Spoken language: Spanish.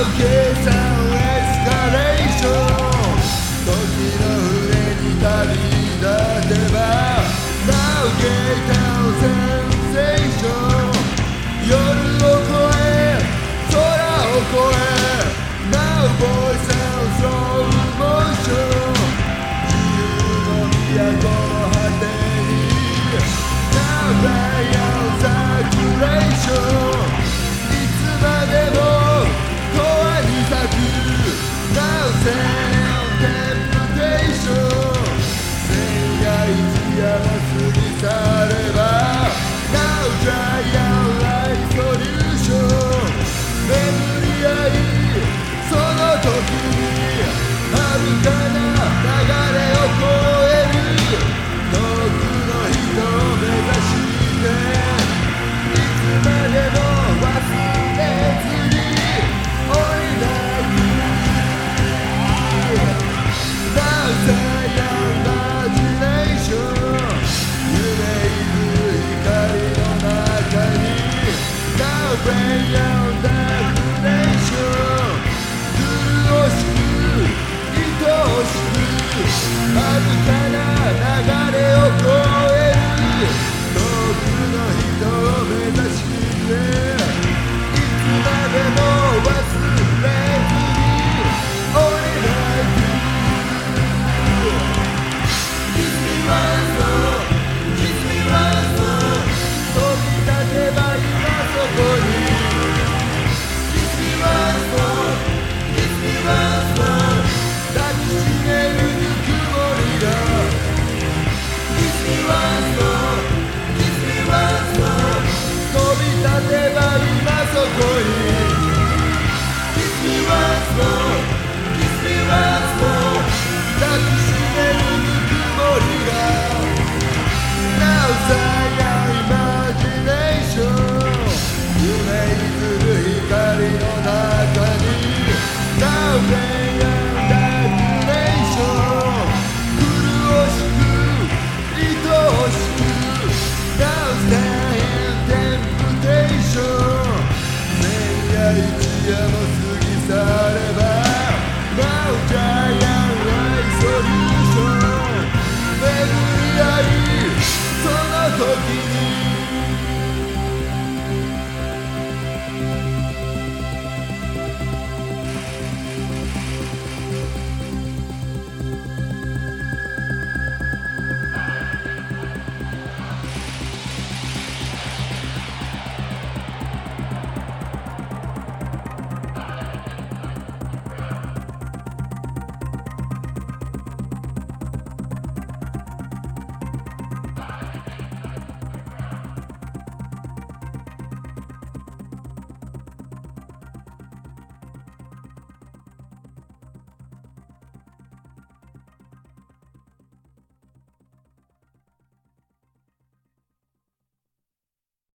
again. Yeah. Llevar un vaso con